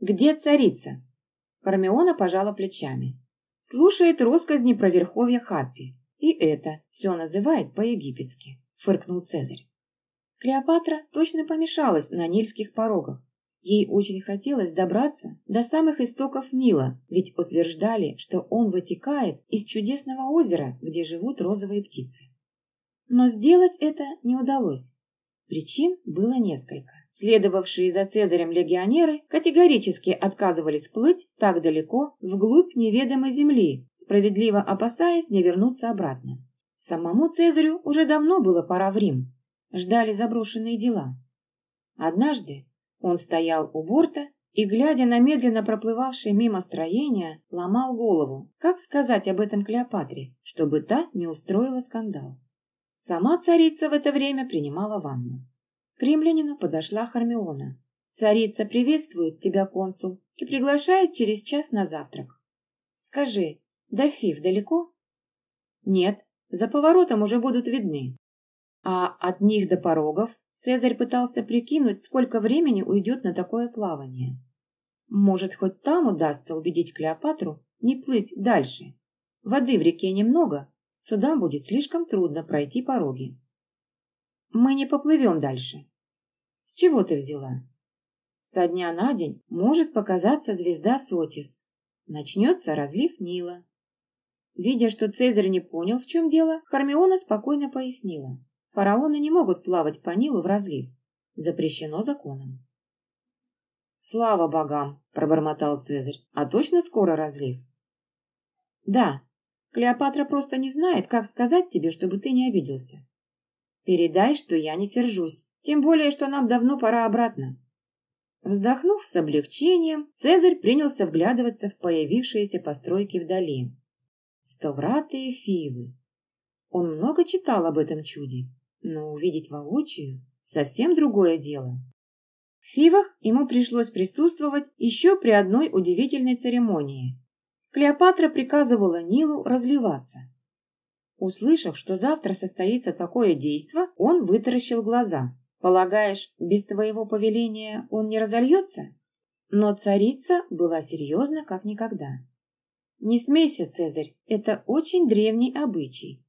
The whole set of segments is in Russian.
Где царица? Хармиона пожала плечами. Слушает россказни про верховье Хаппи. И это все называет по-египетски, фыркнул Цезарь. Клеопатра точно помешалась на нильских порогах. Ей очень хотелось добраться до самых истоков Нила, ведь утверждали, что он вытекает из чудесного озера, где живут розовые птицы. Но сделать это не удалось. Причин было несколько. Следовавшие за Цезарем легионеры категорически отказывались плыть так далеко вглубь неведомой земли, справедливо опасаясь не вернуться обратно. Самому Цезарю уже давно было пора в Рим. Ждали заброшенные дела. Однажды он стоял у борта и, глядя на медленно проплывавшее мимо строение, ломал голову, как сказать об этом Клеопатре, чтобы та не устроила скандал. Сама царица в это время принимала ванну. К римлянину подошла Хармиона. «Царица приветствует тебя, консул, и приглашает через час на завтрак. Скажи, до Фив далеко?» «Нет, за поворотом уже будут видны. А от них до порогов Цезарь пытался прикинуть, сколько времени уйдет на такое плавание. Может, хоть там удастся убедить Клеопатру не плыть дальше. Воды в реке немного, сюда будет слишком трудно пройти пороги. Мы не поплывем дальше. С чего ты взяла? Со дня на день может показаться звезда Сотис. Начнется разлив Нила. Видя, что Цезарь не понял, в чем дело, Хармиона спокойно пояснила. Фараоны не могут плавать по Нилу в разлив. Запрещено законом. «Слава богам!» – пробормотал Цезарь. «А точно скоро разлив?» «Да. Клеопатра просто не знает, как сказать тебе, чтобы ты не обиделся. Передай, что я не сержусь, тем более, что нам давно пора обратно». Вздохнув с облегчением, Цезарь принялся вглядываться в появившиеся постройки вдали. Стовратые фивы. Он много читал об этом чуде но увидеть воочию – совсем другое дело. В Фивах ему пришлось присутствовать еще при одной удивительной церемонии. Клеопатра приказывала Нилу разливаться. Услышав, что завтра состоится такое действо, он вытаращил глаза. «Полагаешь, без твоего повеления он не разольется?» Но царица была серьезна как никогда. «Не смейся, Цезарь, это очень древний обычай.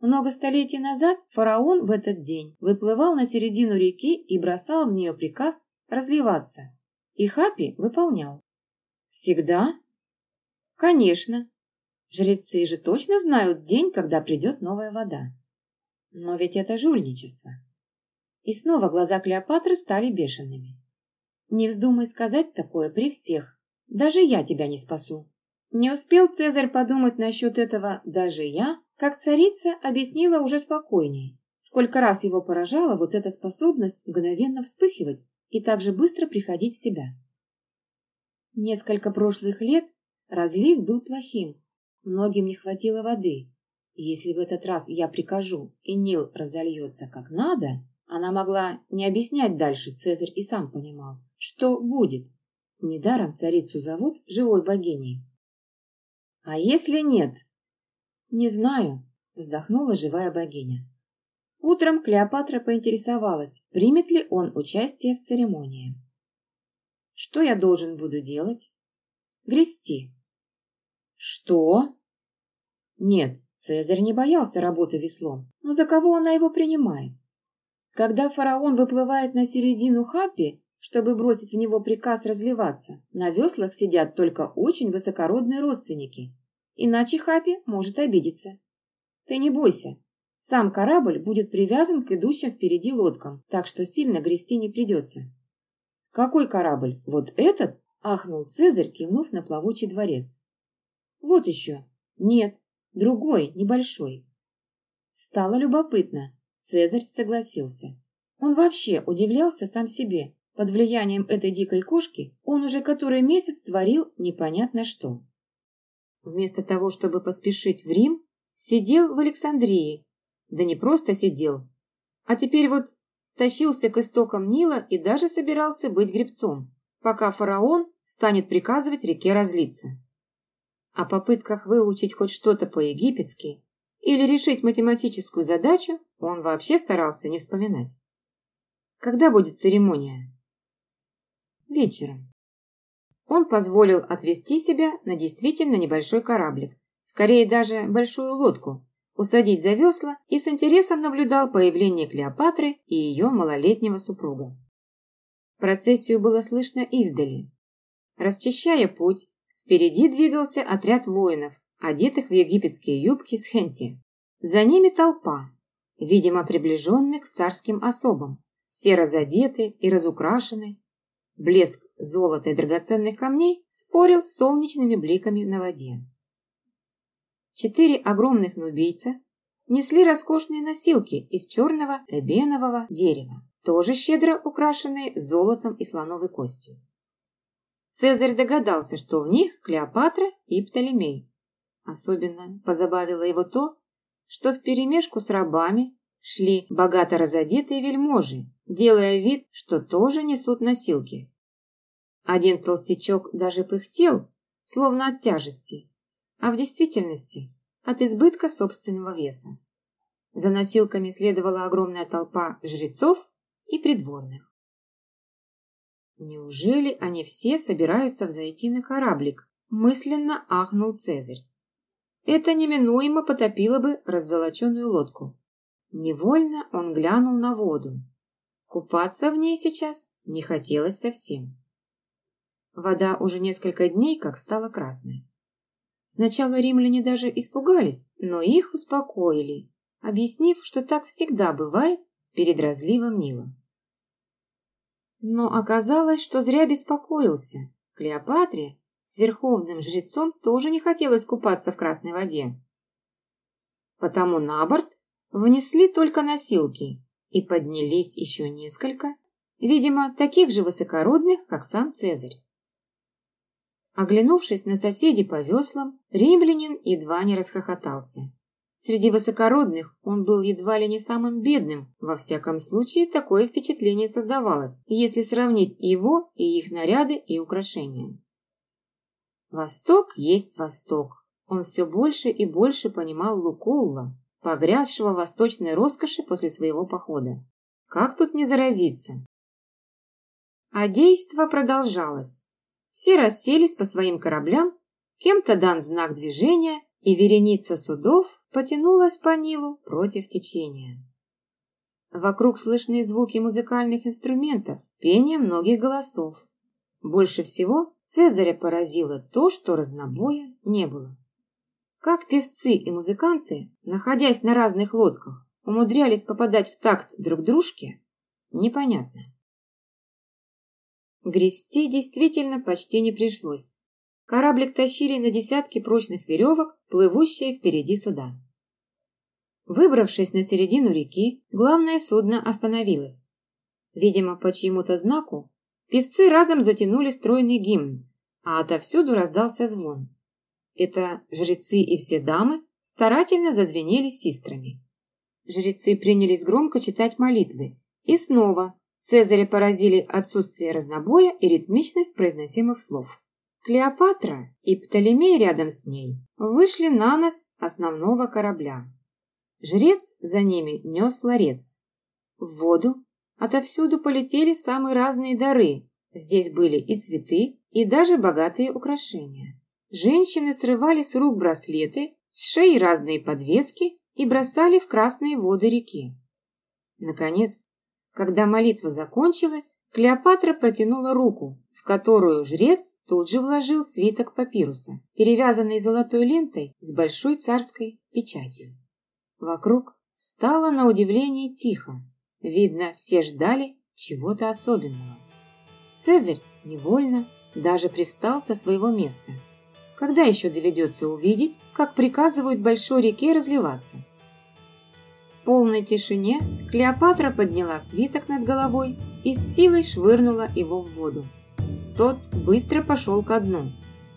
Много столетий назад фараон в этот день выплывал на середину реки и бросал в нее приказ разливаться. И Хапи выполнял. Всегда? Конечно. Жрецы же точно знают день, когда придет новая вода. Но ведь это жульничество. И снова глаза Клеопатры стали бешеными. Не вздумай сказать такое при всех. Даже я тебя не спасу. Не успел Цезарь подумать насчет этого «даже я», как царица объяснила уже спокойнее, сколько раз его поражала вот эта способность мгновенно вспыхивать и так же быстро приходить в себя. Несколько прошлых лет разлив был плохим, многим не хватило воды. если в этот раз я прикажу, и Нил разольется как надо, она могла не объяснять дальше, Цезарь и сам понимал, что будет. Недаром царицу зовут живой богиней. А если нет? Не знаю, вздохнула живая богиня. Утром Клеопатра поинтересовалась, примет ли он участие в церемонии. Что я должен буду делать? Грести. Что? Нет, Цезарь не боялся работы веслом, но за кого она его принимает? Когда фараон выплывает на середину Хапи, чтобы бросить в него приказ разливаться, на веслах сидят только очень высокородные родственники, иначе Хапи может обидеться. Ты не бойся, сам корабль будет привязан к идущим впереди лодкам, так что сильно грести не придется. Какой корабль? Вот этот? Ахнул Цезарь, кивнув на плавучий дворец. Вот еще. Нет, другой, небольшой. Стало любопытно. Цезарь согласился. Он вообще удивлялся сам себе. Под влиянием этой дикой кошки он уже который месяц творил непонятно что. Вместо того, чтобы поспешить в Рим, сидел в Александрии. Да не просто сидел, а теперь вот тащился к истокам Нила и даже собирался быть гребцом, пока фараон станет приказывать реке разлиться. О попытках выучить хоть что-то по-египетски или решить математическую задачу он вообще старался не вспоминать. Когда будет церемония? Вечером. он позволил отвезти себя на действительно небольшой кораблик, скорее даже большую лодку, усадить за весла и с интересом наблюдал появление Клеопатры и ее малолетнего супруга. Процессию было слышно издали. Расчищая путь, впереди двигался отряд воинов, одетых в египетские юбки с хенти. За ними толпа, видимо, приближенных к царским особам, все разодеты и разукрашены. Блеск золота и драгоценных камней спорил с солнечными бликами на воде. Четыре огромных нубийца несли роскошные носилки из черного эбенового дерева, тоже щедро украшенные золотом и слоновой костью. Цезарь догадался, что в них Клеопатра и Птолемей. Особенно позабавило его то, что вперемешку с рабами шли богато разодетые вельможи, делая вид, что тоже несут носилки. Один толстячок даже пыхтел, словно от тяжести, а в действительности от избытка собственного веса. За носилками следовала огромная толпа жрецов и придворных. Неужели они все собираются взойти на кораблик? Мысленно ахнул Цезарь. Это неминуемо потопило бы раззолоченную лодку. Невольно он глянул на воду. Купаться в ней сейчас не хотелось совсем. Вода уже несколько дней как стала красной. Сначала римляне даже испугались, но их успокоили, объяснив, что так всегда бывает перед разливом Нила. Но оказалось, что зря беспокоился. Клеопатре с верховным жрецом тоже не хотелось купаться в красной воде. Потому на борт внесли только носилки и поднялись еще несколько, видимо, таких же высокородных, как сам Цезарь. Оглянувшись на соседей по веслам, римлянин едва не расхохотался. Среди высокородных он был едва ли не самым бедным, во всяком случае такое впечатление создавалось, если сравнить его и их наряды и украшения. Восток есть Восток. Он все больше и больше понимал Лукулла, погрязшего в восточной роскоши после своего похода. Как тут не заразиться? А действо продолжалось. Все расселись по своим кораблям, кем-то дан знак движения, и вереница судов потянулась по Нилу против течения. Вокруг слышны звуки музыкальных инструментов, пение многих голосов. Больше всего Цезаря поразило то, что разнобоя не было. Как певцы и музыканты, находясь на разных лодках, умудрялись попадать в такт друг дружке, непонятно. Грести действительно почти не пришлось. Кораблик тащили на десятки прочных веревок, плывущие впереди суда. Выбравшись на середину реки, главное судно остановилось. Видимо, по чьему-то знаку, певцы разом затянули стройный гимн, а отовсюду раздался звон. Это жрецы и все дамы старательно зазвенели систрами. Жрецы принялись громко читать молитвы, и снова Цезаря поразили отсутствие разнобоя и ритмичность произносимых слов. Клеопатра и Птолемей рядом с ней вышли на нос основного корабля. Жрец за ними нес ларец. В воду отовсюду полетели самые разные дары. Здесь были и цветы, и даже богатые украшения. Женщины срывали с рук браслеты, с шеи разные подвески и бросали в красные воды реки. Наконец, когда молитва закончилась, Клеопатра протянула руку, в которую жрец тут же вложил свиток папируса, перевязанный золотой лентой с большой царской печатью. Вокруг стало на удивление тихо. Видно, все ждали чего-то особенного. Цезарь невольно даже привстал со своего места. Когда еще доведется увидеть, как приказывают большой реке разливаться? полной тишине Клеопатра подняла свиток над головой и с силой швырнула его в воду. Тот быстро пошел ко дну,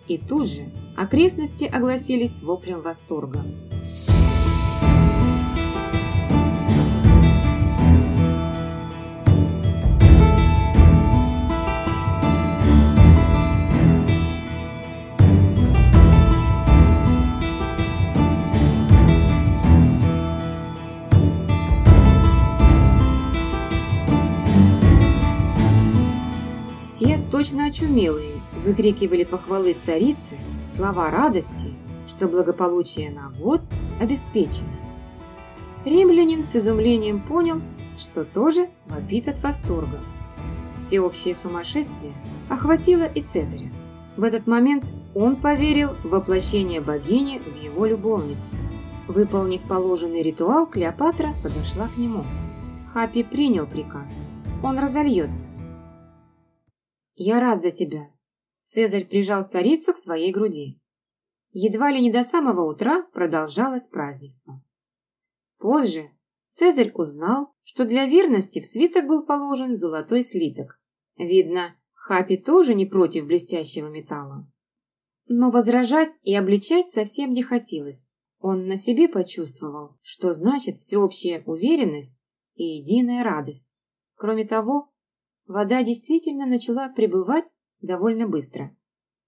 и тут же окрестности огласились воплем восторга. Точно очумелые, выкрикивали похвалы царицы, слова радости, что благополучие на год обеспечено. Римлянин с изумлением понял, что тоже вопит от восторга. Всеобщее сумасшествие охватило и Цезаря. В этот момент он поверил в воплощение богини в его любовнице. Выполнив положенный ритуал, Клеопатра подошла к нему. Хапи принял приказ. Он разольется. «Я рад за тебя». Цезарь прижал царицу к своей груди. Едва ли не до самого утра продолжалось празднество. Позже Цезарь узнал, что для верности в свиток был положен золотой слиток. Видно, Хапи тоже не против блестящего металла. Но возражать и обличать совсем не хотелось. Он на себе почувствовал, что значит всеобщая уверенность и единая радость. Кроме того, вода действительно начала прибывать довольно быстро.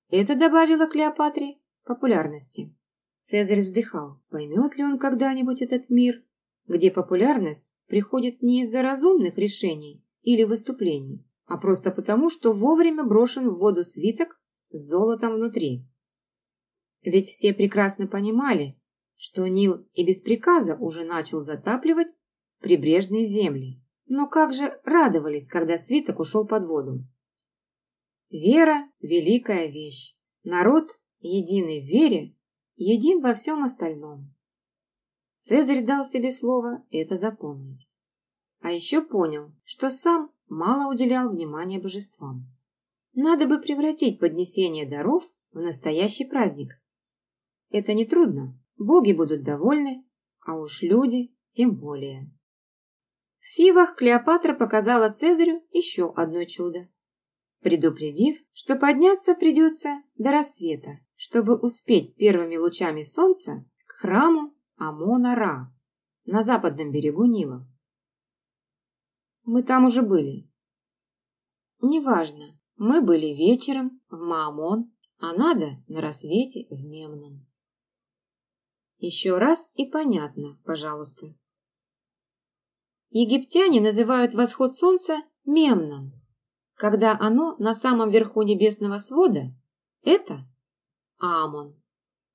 Это добавило Клеопатре популярности. Цезарь вздыхал, поймет ли он когда-нибудь этот мир, где популярность приходит не из-за разумных решений или выступлений, а просто потому, что вовремя брошен в воду свиток с золотом внутри. Ведь все прекрасно понимали, что Нил и без приказа уже начал затапливать прибрежные земли. Но как же радовались, когда свиток ушел под воду. Вера – великая вещь. Народ, единый в вере, един во всем остальном. Цезарь дал себе слово это запомнить. А еще понял, что сам мало уделял внимания божествам. Надо бы превратить поднесение даров в настоящий праздник. Это нетрудно, боги будут довольны, а уж люди тем более. В Фивах Клеопатра показала Цезарю еще одно чудо, предупредив, что подняться придется до рассвета, чтобы успеть с первыми лучами солнца к храму Амона-Ра на западном берегу Нила. Мы там уже были. Неважно, мы были вечером в Маамон, а надо на рассвете в Мемнон. Еще раз и понятно, пожалуйста. Египтяне называют восход солнца Мемнон, когда оно на самом верху небесного свода – это Амон,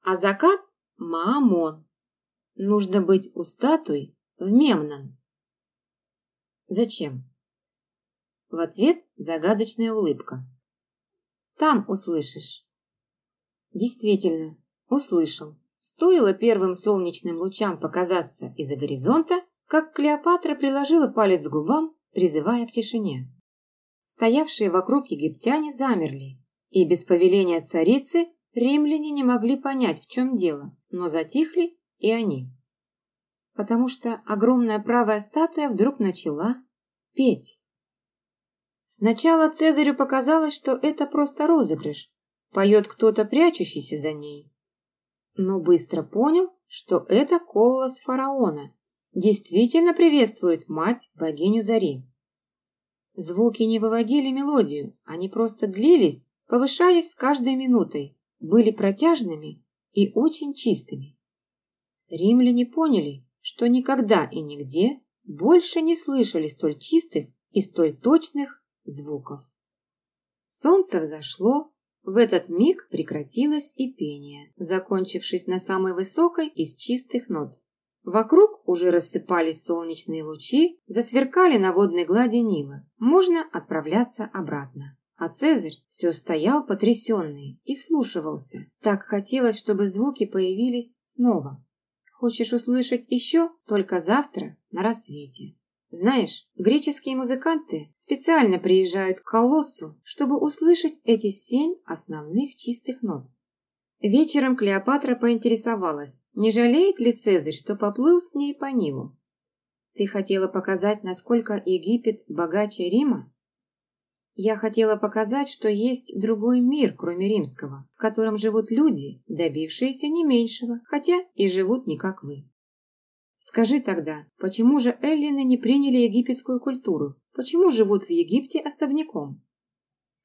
а закат – Маамон. Нужно быть у статуи в Мемнон. Зачем? В ответ загадочная улыбка. Там услышишь. Действительно, услышал. Стоило первым солнечным лучам показаться из-за горизонта, как Клеопатра приложила палец к губам, призывая к тишине. Стоявшие вокруг египтяне замерли, и без повеления царицы римляне не могли понять, в чем дело, но затихли и они. Потому что огромная правая статуя вдруг начала петь. Сначала Цезарю показалось, что это просто розыгрыш. Поет кто-то, прячущийся за ней. Но быстро понял, что это колос фараона. Действительно приветствует мать богиню Зари. Звуки не выводили мелодию, они просто длились, повышаясь с каждой минутой, были протяжными и очень чистыми. Римляне поняли, что никогда и нигде больше не слышали столь чистых и столь точных звуков. Солнце взошло, в этот миг прекратилось и пение, закончившись на самой высокой из чистых нот. Вокруг уже рассыпались солнечные лучи, засверкали на водной глади Нила. Можно отправляться обратно. А Цезарь все стоял потрясенный и вслушивался. Так хотелось, чтобы звуки появились снова. Хочешь услышать еще? Только завтра на рассвете. Знаешь, греческие музыканты специально приезжают к колоссу, чтобы услышать эти семь основных чистых нот. Вечером Клеопатра поинтересовалась, не жалеет ли Цезарь, что поплыл с ней по Нилу. «Ты хотела показать, насколько Египет богаче Рима?» «Я хотела показать, что есть другой мир, кроме римского, в котором живут люди, добившиеся не меньшего, хотя и живут не как вы. Скажи тогда, почему же эллины не приняли египетскую культуру? Почему живут в Египте особняком?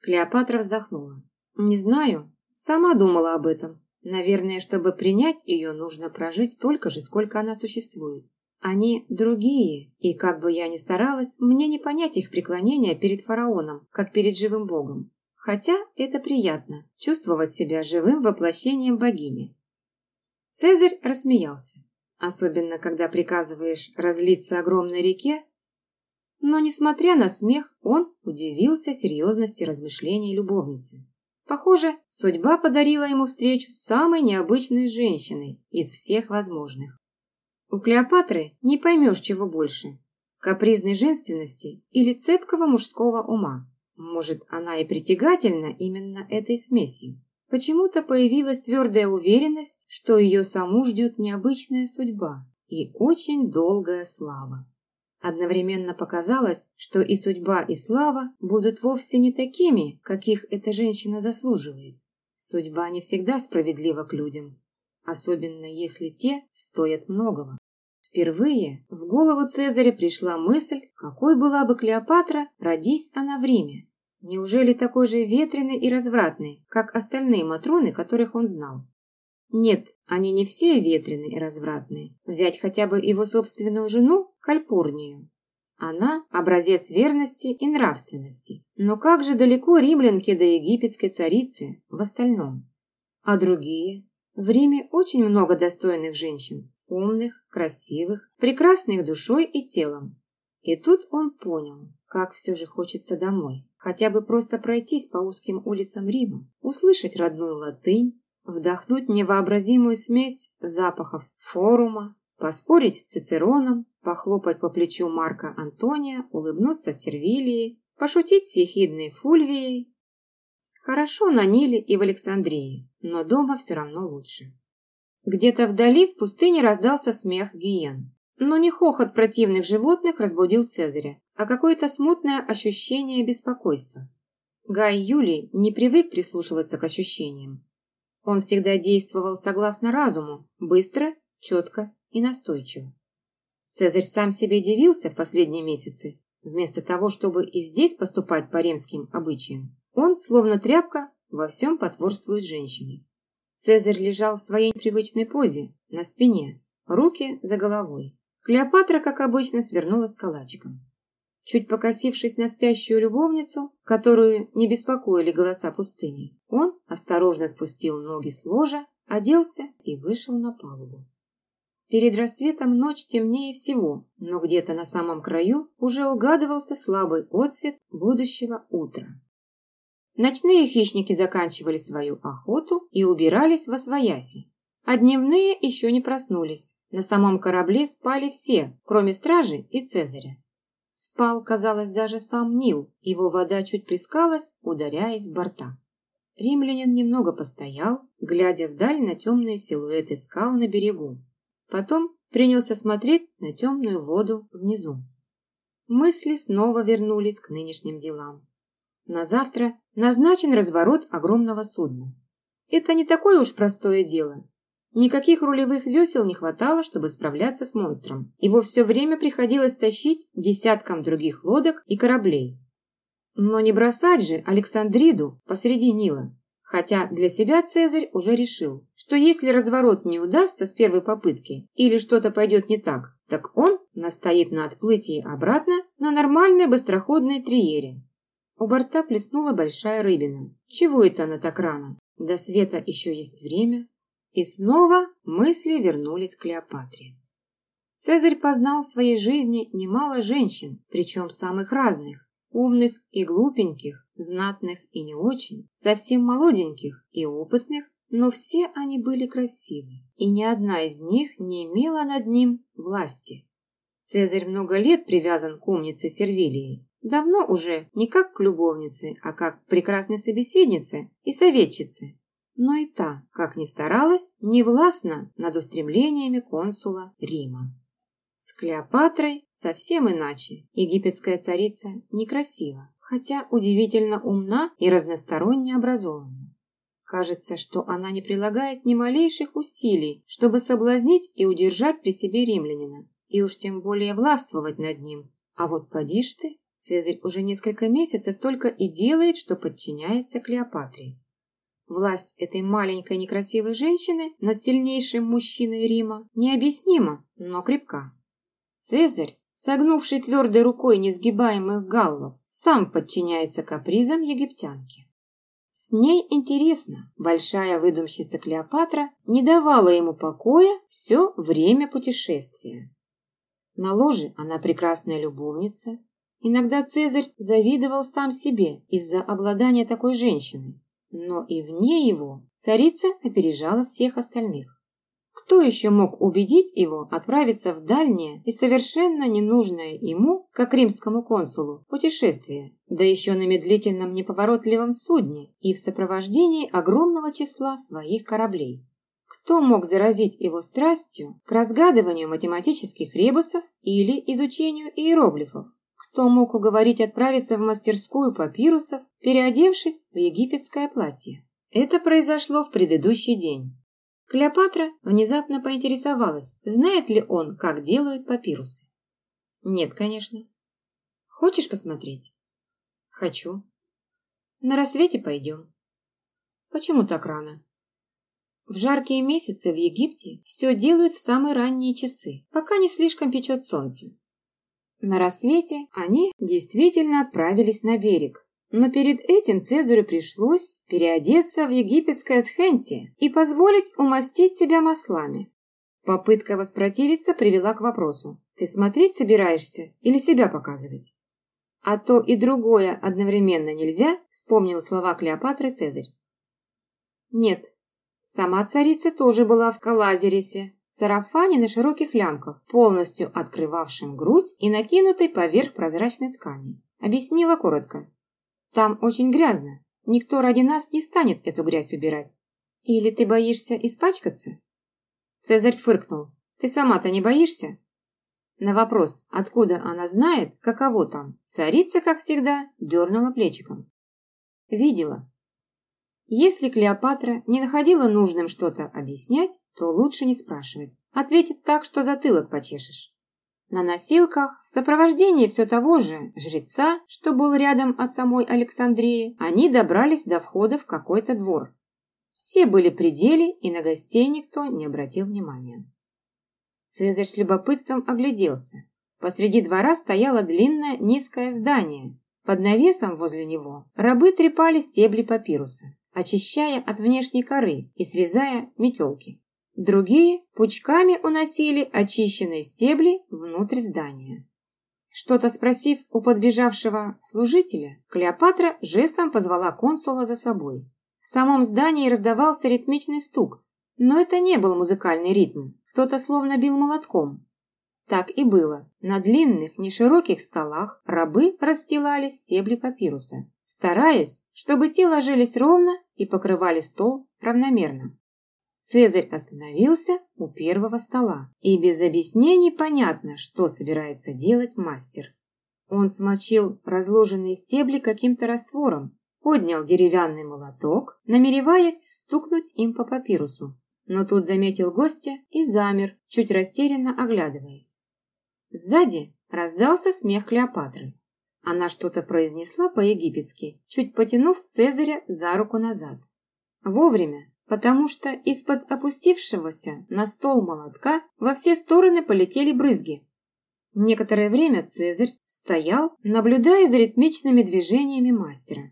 Клеопатра вздохнула. Не знаю. Сама думала об этом. Наверное, чтобы принять ее, нужно прожить столько же, сколько она существует. Они другие, и как бы я ни старалась, мне не понять их преклонения перед фараоном, как перед живым богом. хотя это приятно – чувствовать себя живым воплощением богини. Цезарь рассмеялся, особенно когда приказываешь разлиться огромной реке, но, несмотря на смех, он удивился серьезности размышлений любовницы. Похоже, судьба подарила ему встречу с самой необычной женщиной из всех возможных. У Клеопатры не поймешь, чего больше – капризной женственности или цепкого мужского ума. Может, она и притягательна именно этой смесью. Почему-то появилась твердая уверенность, что ее саму ждет необычная судьба и очень долгая слава. Одновременно показалось, что и судьба, и слава будут вовсе не такими, каких эта женщина заслуживает. Судьба не всегда справедлива к людям, особенно если те стоят многого. Впервые в голову Цезаря пришла мысль, какой была бы Клеопатра, родись она в Риме. Неужели такой же ветреный и развратный, как остальные матроны, которых он знал? Нет, они не все ветреные и развратные. Взять хотя бы его собственную жену, Кальпурнию. Она – образец верности и нравственности. Но как же далеко римлянки до египетской царицы в остальном? А другие? В Риме очень много достойных женщин умных, красивых, прекрасных душой и телом. И тут он понял, как все же хочется домой. Хотя бы просто пройтись по узким улицам Рима, услышать родную латынь, вдохнуть невообразимую смесь запахов форума, поспорить с Цицероном, похлопать по плечу Марка Антония, улыбнуться Сервилии, пошутить с ехидной Фульвией. Хорошо на Ниле и в Александрии, но дома все равно лучше. Где-то вдали в пустыне раздался смех гиен. Но не хохот противных животных разбудил Цезаря, а какое-то смутное ощущение беспокойства. Гай Юлий не привык прислушиваться к ощущениям. Он всегда действовал согласно разуму, быстро, четко и настойчиво. Цезарь сам себе дивился в последние месяцы. Вместо того, чтобы и здесь поступать по римским обычаям, он, словно тряпка, во всем потворствует женщине. Цезарь лежал в своей привычной позе, на спине, руки за головой. Клеопатра, как обычно, свернулась калачиком. Чуть покосившись на спящую любовницу, которую не беспокоили голоса пустыни, он осторожно спустил ноги с ложа, оделся и вышел на палубу. Перед рассветом ночь темнее всего, но где-то на самом краю уже угадывался слабый отсвет будущего утра. Ночные хищники заканчивали свою охоту и убирались во свояси, а дневные еще не проснулись. На самом корабле спали все, кроме стражи и Цезаря. Спал, казалось, даже сам Нил, его вода чуть плескалась, ударяясь в борта. Римлянин немного постоял, глядя вдаль на темные силуэты скал на берегу. Потом принялся смотреть на темную воду внизу. Мысли снова вернулись к нынешним делам. На завтра назначен разворот огромного судна. Это не такое уж простое дело. Никаких рулевых весел не хватало, чтобы справляться с монстром. Его все время приходилось тащить десяткам других лодок и кораблей. Но не бросать же Александриду посреди Нила. Хотя для себя Цезарь уже решил, что если разворот не удастся с первой попытки или что-то пойдет не так, так он настоит на отплытии обратно на нормальной быстроходной триере. У борта плеснула большая рыбина. Чего это она так рано? До света еще есть время. И снова мысли вернулись к Клеопатре. Цезарь познал в своей жизни немало женщин, причем самых разных, умных и глупеньких, знатных и не очень, совсем молоденьких и опытных, но все они были красивы, и ни одна из них не имела над ним власти. Цезарь много лет привязан к умнице Сервилии, Давно уже не как к любовнице, а как к прекрасной собеседнице и советчице. Но и та, как ни старалась, не властна над устремлениями консула Рима. С Клеопатрой совсем иначе. Египетская царица некрасива, хотя удивительно умна и разносторонне образована. Кажется, что она не прилагает ни малейших усилий, чтобы соблазнить и удержать при себе римлянина, и уж тем более властвовать над ним. А вот поди ж ты, Цезарь уже несколько месяцев только и делает, что подчиняется Клеопатре. Власть этой маленькой некрасивой женщины над сильнейшим мужчиной Рима необъяснима, но крепка. Цезарь, согнувший твердой рукой несгибаемых галлов, сам подчиняется капризам египтянки. С ней интересно. Большая выдумщица Клеопатра не давала ему покоя все время путешествия. На ложе она прекрасная любовница. Иногда Цезарь завидовал сам себе из-за обладания такой женщиной, но и вне его царица опережала всех остальных. Кто еще мог убедить его отправиться в дальнее и совершенно ненужное ему, как римскому консулу, путешествие, да еще на медлительном неповоротливом судне и в сопровождении огромного числа своих кораблей? Кто мог заразить его страстью к разгадыванию математических ребусов или изучению иероглифов? Кто мог уговорить отправиться в мастерскую папирусов, переодевшись в египетское платье? Это произошло в предыдущий день. Клеопатра внезапно поинтересовалась, знает ли он, как делают папирусы. Нет, конечно. Хочешь посмотреть? Хочу. На рассвете пойдем. Почему так рано? В жаркие месяцы в Египте все делают в самые ранние часы, пока не слишком печет солнце. На рассвете они действительно отправились на берег, но перед этим Цезарю пришлось переодеться в египетское схенти и позволить умастить себя маслами. Попытка воспротивиться привела к вопросу. Ты смотреть собираешься или себя показывать? А то и другое одновременно нельзя, вспомнил слова Клеопатры Цезарь. Нет, сама царица тоже была в Калазерисе, сарафане на широких лямках, полностью открывавшем грудь и накинутой поверх прозрачной ткани. Объяснила коротко. Там очень грязно. Никто ради нас не станет эту грязь убирать. Или ты боишься испачкаться?» Цезарь фыркнул. «Ты сама-то не боишься?» На вопрос, откуда она знает, каково там, царица, как всегда, дернула плечиком. Видела. Если Клеопатра не находила нужным что-то объяснять, то лучше не спрашивать. Ответит так, что затылок почешешь. На носилках, в сопровождении все того же жреца, что был рядом от самой Александрии, они добрались до входа в какой-то двор. Все были при деле, и на гостей никто не обратил внимания. Цезарь с любопытством огляделся. Посреди двора стояло длинное низкое здание. Под навесом возле него рабы трепали стебли папируса, очищая от внешней коры и срезая метелки. Другие пучками уносили очищенные стебли внутрь здания. Что-то спросив у подбежавшего служителя, Клеопатра жестом позвала консула за собой. В самом здании раздавался ритмичный стук, но это не был музыкальный ритм, кто-то словно бил молотком. Так и было. На длинных, нешироких столах рабы расстилали стебли папируса, стараясь, чтобы те ложились ровно и покрывали стол равномерно. Цезарь остановился у первого стола, и без объяснений понятно, что собирается делать мастер. Он смочил разложенные стебли каким-то раствором, поднял деревянный молоток, намереваясь стукнуть им по папирусу, но тут заметил гостя и замер, чуть растерянно оглядываясь. Сзади раздался смех Клеопатры. Она что-то произнесла по-египетски, чуть потянув Цезаря за руку назад. Вовремя, потому что из-под опустившегося на стол молотка во все стороны полетели брызги. Некоторое время Цезарь стоял, наблюдая за ритмичными движениями мастера.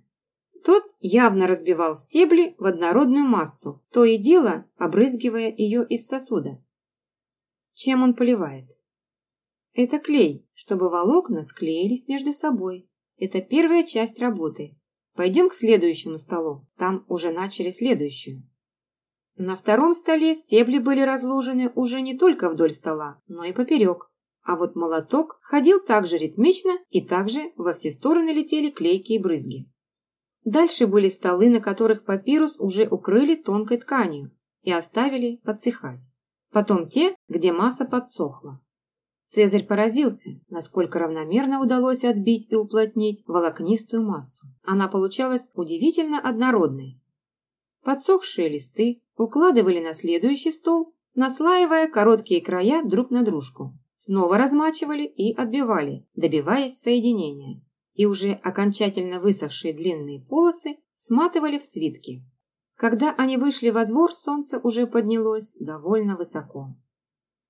Тот явно разбивал стебли в однородную массу, то и дело обрызгивая ее из сосуда. Чем он поливает? Это клей, чтобы волокна склеились между собой. Это первая часть работы. Пойдем к следующему столу, там уже начали следующую. На втором столе стебли были разложены уже не только вдоль стола, но и поперек. А вот молоток ходил так же ритмично и также во все стороны летели клейкие брызги. Дальше были столы, на которых папирус уже укрыли тонкой тканью и оставили подсыхать. Потом те, где масса подсохла. Цезарь поразился, насколько равномерно удалось отбить и уплотнить волокнистую массу. Она получалась удивительно однородной, Подсохшие листы укладывали на следующий стол, наслаивая короткие края друг на дружку. Снова размачивали и отбивали, добиваясь соединения. И уже окончательно высохшие длинные полосы сматывали в свитки. Когда они вышли во двор, солнце уже поднялось довольно высоко.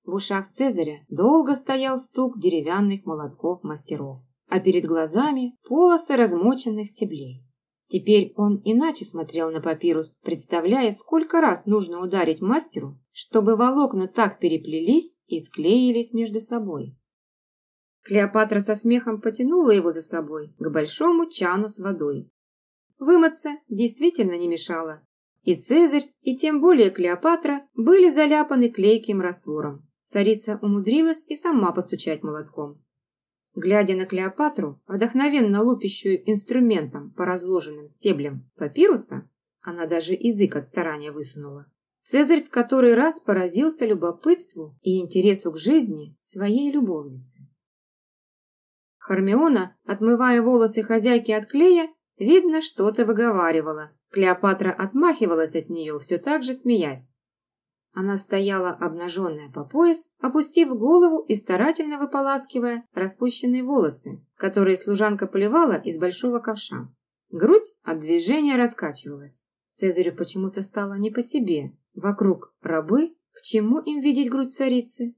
В ушах Цезаря долго стоял стук деревянных молотков мастеров, а перед глазами полосы размоченных стеблей. Теперь он иначе смотрел на папирус, представляя, сколько раз нужно ударить мастеру, чтобы волокна так переплелись и склеились между собой. Клеопатра со смехом потянула его за собой к большому чану с водой. Вымыться действительно не мешало. И Цезарь, и тем более Клеопатра были заляпаны клейким раствором. Царица умудрилась и сама постучать молотком. Глядя на Клеопатру, вдохновенно лупящую инструментом по разложенным стеблям папируса, она даже язык от старания высунула. Цезарь в который раз поразился любопытству и интересу к жизни своей любовницы. Хармиона, отмывая волосы хозяйки от клея, видно, что-то выговаривала. Клеопатра отмахивалась от нее, все так же смеясь. Она стояла обнаженная по пояс, опустив голову и старательно выполаскивая распущенные волосы, которые служанка поливала из большого ковша. Грудь от движения раскачивалась. Цезарю почему-то стало не по себе. Вокруг рабы, к чему им видеть грудь царицы?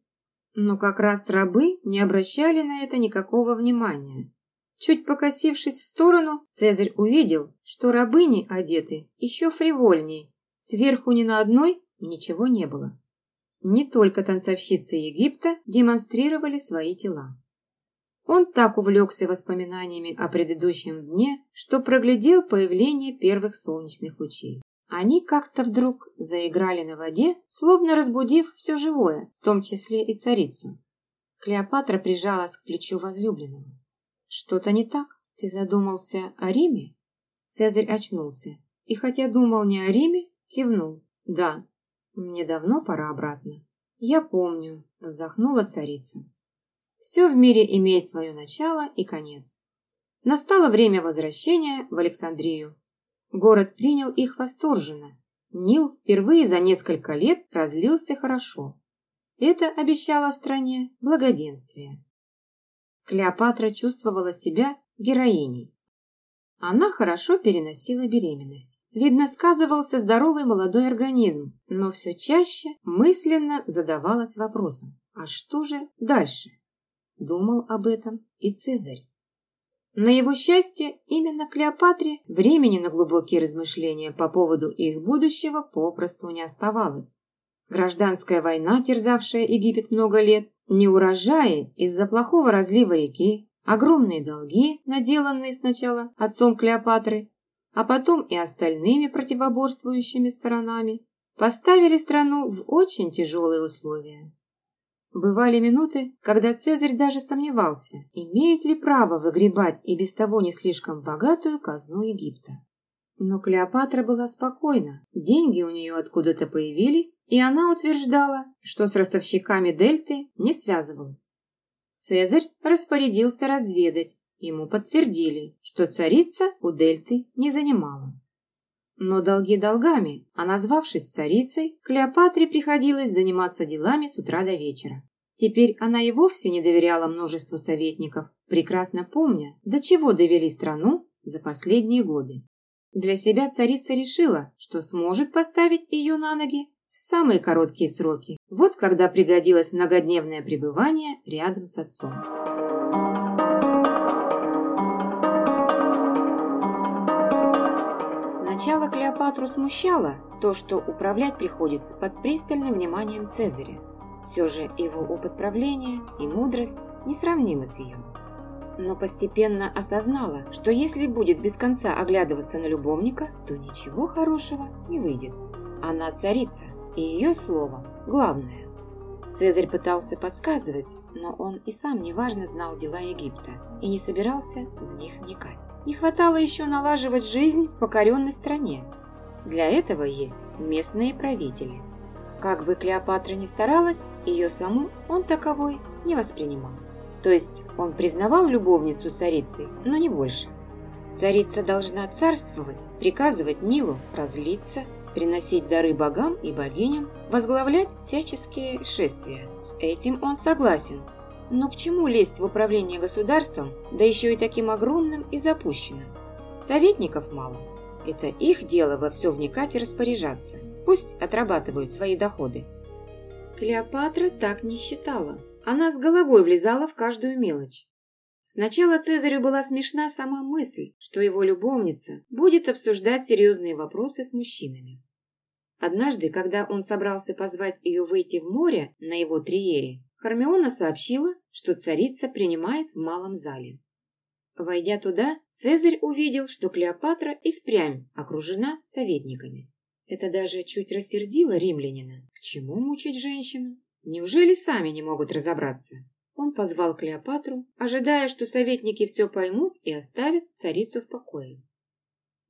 Но как раз рабы не обращали на это никакого внимания. Чуть покосившись в сторону, Цезарь увидел, что рабыни одеты еще фривольней. Сверху ни на одной ничего не было. Не только танцовщицы Египта демонстрировали свои тела. Он так увлекся воспоминаниями о предыдущем дне, что проглядел появление первых солнечных лучей. Они как-то вдруг заиграли на воде, словно разбудив все живое, в том числе и царицу. Клеопатра прижалась к плечу возлюбленного. «Что-то не так? Ты задумался о Риме?» Цезарь очнулся и, хотя думал не о Риме, кивнул. «Да, мне давно пора обратно. Я помню, вздохнула царица. Все в мире имеет свое начало и конец. Настало время возвращения в Александрию. Город принял их восторженно. Нил впервые за несколько лет разлился хорошо. Это обещало стране благоденствие. Клеопатра чувствовала себя героиней. Она хорошо переносила беременность. Видно, сказывался здоровый молодой организм, но все чаще мысленно задавалась вопросом, а что же дальше? Думал об этом и Цезарь. На его счастье, именно Клеопатре времени на глубокие размышления по поводу их будущего попросту не оставалось. Гражданская война, терзавшая Египет много лет, неурожаи из-за плохого разлива реки, огромные долги, наделанные сначала отцом Клеопатры, а потом и остальными противоборствующими сторонами, поставили страну в очень тяжелые условия. Бывали минуты, когда Цезарь даже сомневался, имеет ли право выгребать и без того не слишком богатую казну Египта. Но Клеопатра была спокойна, деньги у нее откуда-то появились, и она утверждала, что с ростовщиками Дельты не связывалась. Цезарь распорядился разведать, Ему подтвердили, что царица у Дельты не занимала. Но долги долгами, а назвавшись царицей, Клеопатре приходилось заниматься делами с утра до вечера. Теперь она и вовсе не доверяла множеству советников, прекрасно помня, до чего довели страну за последние годы. Для себя царица решила, что сможет поставить ее на ноги в самые короткие сроки. Вот когда пригодилось многодневное пребывание рядом с отцом. Сначала Клеопатру смущало то, что управлять приходится под пристальным вниманием Цезаря. Все же его опыт правления и мудрость несравнимы с ее. Но постепенно осознала, что если будет без конца оглядываться на любовника, то ничего хорошего не выйдет. Она царица, и ее слово главное. Цезарь пытался подсказывать, но он и сам неважно знал дела Египта и не собирался в них вникать. Не хватало еще налаживать жизнь в покоренной стране. Для этого есть местные правители. Как бы Клеопатра ни старалась, ее саму он таковой не воспринимал. То есть он признавал любовницу царицы, но не больше. Царица должна царствовать, приказывать Нилу разлиться, приносить дары богам и богиням, возглавлять всяческие шествия. С этим он согласен, но к чему лезть в управление государством, да еще и таким огромным и запущенным? Советников мало. Это их дело во все вникать и распоряжаться. Пусть отрабатывают свои доходы. Клеопатра так не считала. Она с головой влезала в каждую мелочь. Сначала Цезарю была смешна сама мысль, что его любовница будет обсуждать серьезные вопросы с мужчинами. Однажды, когда он собрался позвать ее выйти в море на его триере, Хармиона сообщила, что царица принимает в малом зале. Войдя туда, Цезарь увидел, что Клеопатра и впрямь окружена советниками. Это даже чуть рассердило римлянина. К чему мучить женщину? Неужели сами не могут разобраться? Он позвал Клеопатру, ожидая, что советники все поймут и оставят царицу в покое.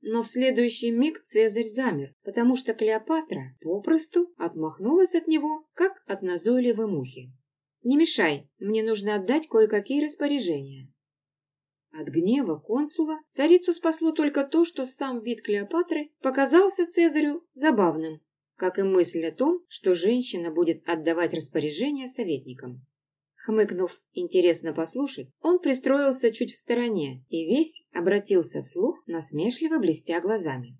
Но в следующий миг Цезарь замер, потому что Клеопатра попросту отмахнулась от него, как от назойливой мухи. «Не мешай, мне нужно отдать кое-какие распоряжения». От гнева консула царицу спасло только то, что сам вид Клеопатры показался Цезарю забавным, как и мысль о том, что женщина будет отдавать распоряжения советникам. Хмыкнув «интересно послушать», он пристроился чуть в стороне и весь обратился вслух, насмешливо блестя глазами.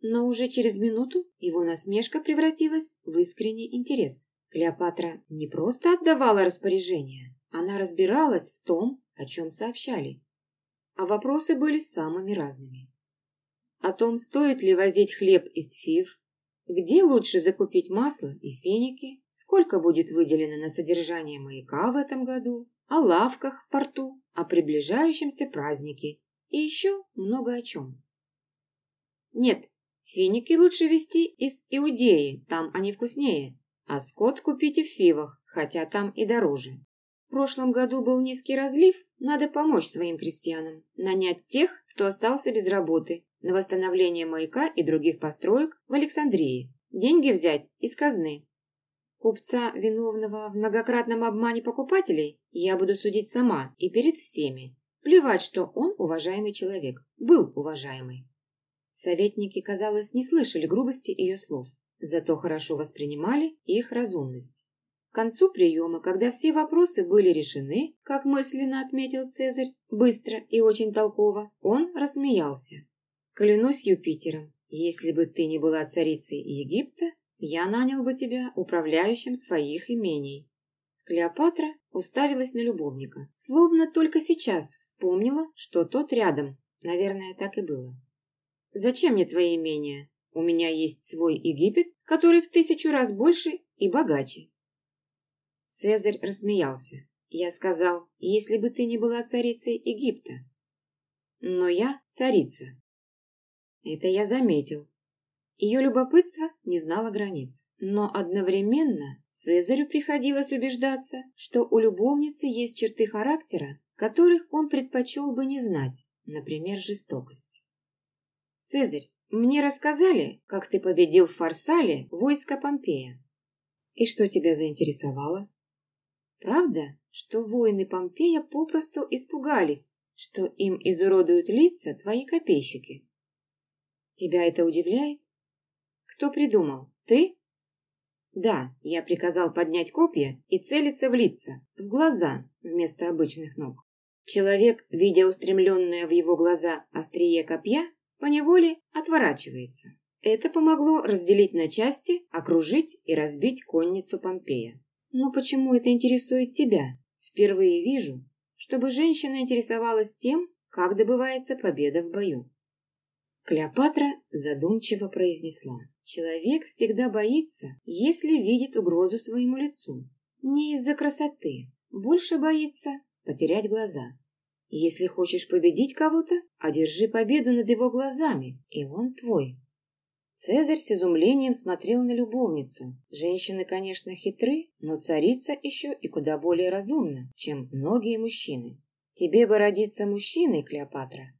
Но уже через минуту его насмешка превратилась в искренний интерес. Клеопатра не просто отдавала распоряжения, она разбиралась в том, о чем сообщали а вопросы были самыми разными. О том, стоит ли возить хлеб из фив, где лучше закупить масло и феники, сколько будет выделено на содержание маяка в этом году, о лавках в порту, о приближающемся празднике и еще много о чем. Нет, феники лучше везти из Иудеи, там они вкуснее, а скот купите в фивах, хотя там и дороже. В прошлом году был низкий разлив, надо помочь своим крестьянам, нанять тех, кто остался без работы, на восстановление маяка и других построек в Александрии. Деньги взять из казны. Купца, виновного в многократном обмане покупателей, я буду судить сама и перед всеми. Плевать, что он уважаемый человек. Был уважаемый. Советники, казалось, не слышали грубости ее слов, зато хорошо воспринимали их разумность. К концу приема, когда все вопросы были решены, как мысленно отметил Цезарь, быстро и очень толково, он рассмеялся. «Клянусь Юпитером, если бы ты не была царицей Египта, я нанял бы тебя управляющим своих имений». Клеопатра уставилась на любовника, словно только сейчас вспомнила, что тот рядом. Наверное, так и было. «Зачем мне твои имения? У меня есть свой Египет, который в тысячу раз больше и богаче. Цезарь рассмеялся. Я сказал, если бы ты не была царицей Египта. Но я царица. Это я заметил. Ее любопытство не знало границ. Но одновременно Цезарю приходилось убеждаться, что у любовницы есть черты характера, которых он предпочел бы не знать, например, жестокость. «Цезарь, мне рассказали, как ты победил в Фарсале войско Помпея. И что тебя заинтересовало?» Правда, что воины Помпея попросту испугались, что им изуродуют лица твои копейщики? Тебя это удивляет? Кто придумал? Ты? Да, я приказал поднять копья и целиться в лица, в глаза вместо обычных ног. Человек, видя устремленное в его глаза острие копья, поневоле отворачивается. Это помогло разделить на части, окружить и разбить конницу Помпея. Но почему это интересует тебя? Впервые вижу, чтобы женщина интересовалась тем, как добывается победа в бою. Клеопатра задумчиво произнесла. Человек всегда боится, если видит угрозу своему лицу. Не из-за красоты, больше боится потерять глаза. Если хочешь победить кого-то, одержи победу над его глазами, и он твой. Цезарь с изумлением смотрел на любовницу. Женщины, конечно, хитры, но царица еще и куда более разумна, чем многие мужчины. Тебе бы родиться мужчиной, Клеопатра.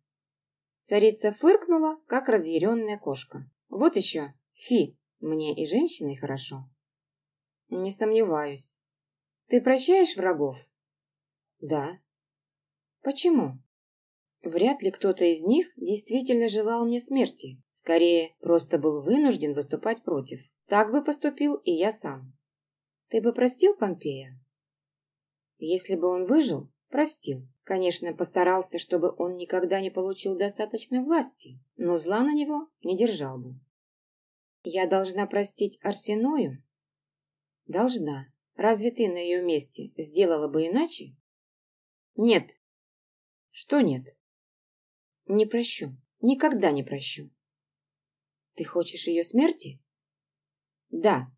Царица фыркнула, как разъяренная кошка. Вот еще, фи, мне и женщиной хорошо. Не сомневаюсь. Ты прощаешь врагов? Да. Почему? Вряд ли кто-то из них действительно желал мне смерти. Скорее, просто был вынужден выступать против. Так бы поступил и я сам. Ты бы простил Помпея? Если бы он выжил, простил. Конечно, постарался, чтобы он никогда не получил достаточной власти, но зла на него не держал бы. Я должна простить Арсеною? Должна. Разве ты на ее месте сделала бы иначе? Нет. Что нет? Не прощу. Никогда не прощу. Ты хочешь ее смерти? Да.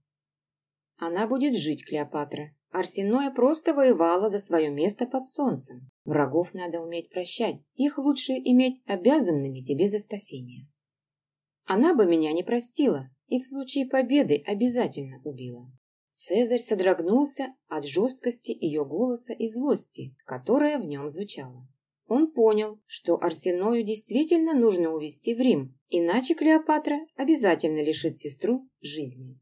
Она будет жить, Клеопатра. Арсеноя просто воевала за свое место под солнцем. Врагов надо уметь прощать. Их лучше иметь обязанными тебе за спасение. Она бы меня не простила и в случае победы обязательно убила. Цезарь содрогнулся от жесткости ее голоса и злости, которая в нем звучала. Он понял, что Арсеною действительно нужно увезти в Рим, иначе Клеопатра обязательно лишит сестру жизни.